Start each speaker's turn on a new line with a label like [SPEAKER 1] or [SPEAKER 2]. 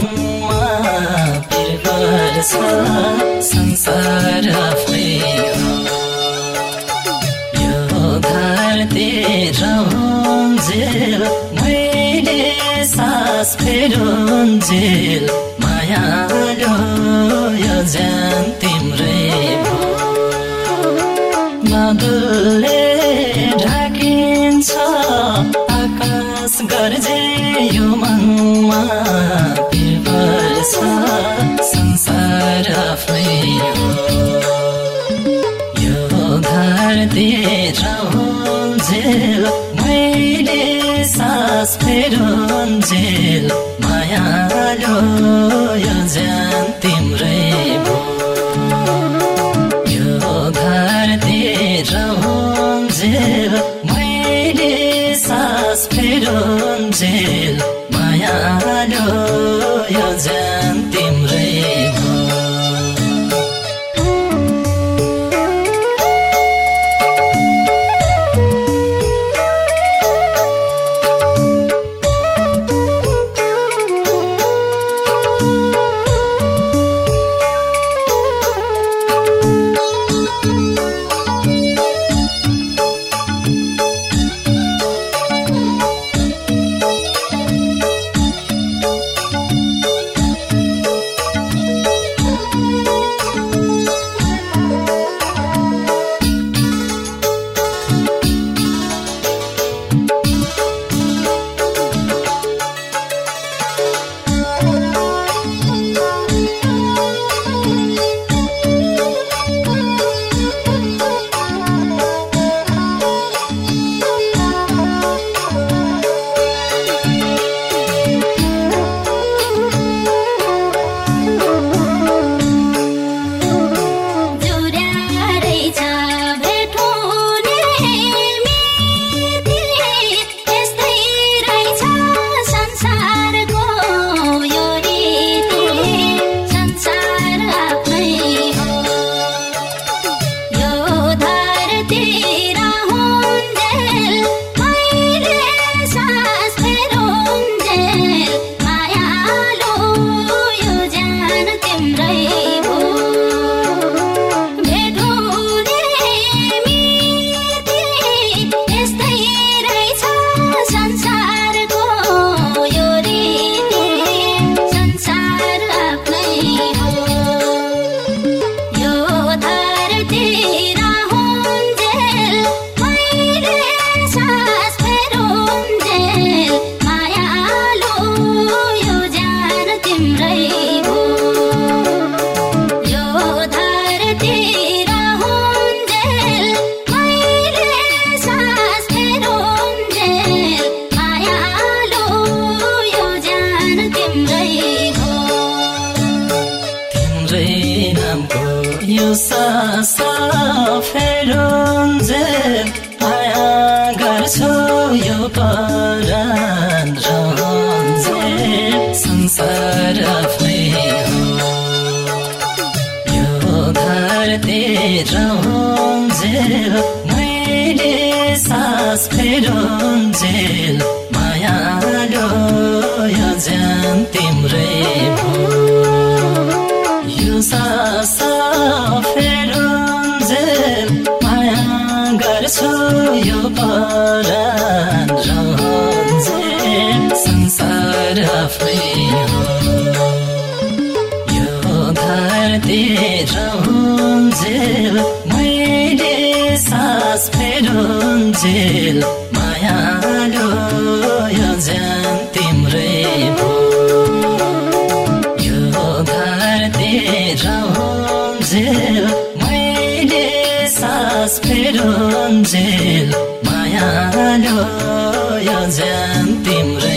[SPEAKER 1] मनमा पिर गर्छ संसार आफै हो यो धरती रहन्जेल मैले सास फेरुन्जेल मायालो यो ज्यान तिम्रै बादलले ढाकिन्छ रहन्जेल मैले सास फेरुन्जेल मायालो यो ज्यान तिम्रै भो। यो धरती रहन्जेल मैले सास फेरुन्जेल मायालो यो ज्यान day सासा फेरुन्जेल माया गर्छु यो परान संसार आफै हो यो धरती रहन्जेल मैले सास फेरुन्जेल गर्छु यो परान रहन्जेल संसार आफै हो यो धरती रहन्जेल मैले सास फेरुन्जेल मायालो यो ज्यान तिम्रै भो यो धरती रहन्जेल मैले सास फेरुन्जेल मायालो यो ज्यान तिम्रो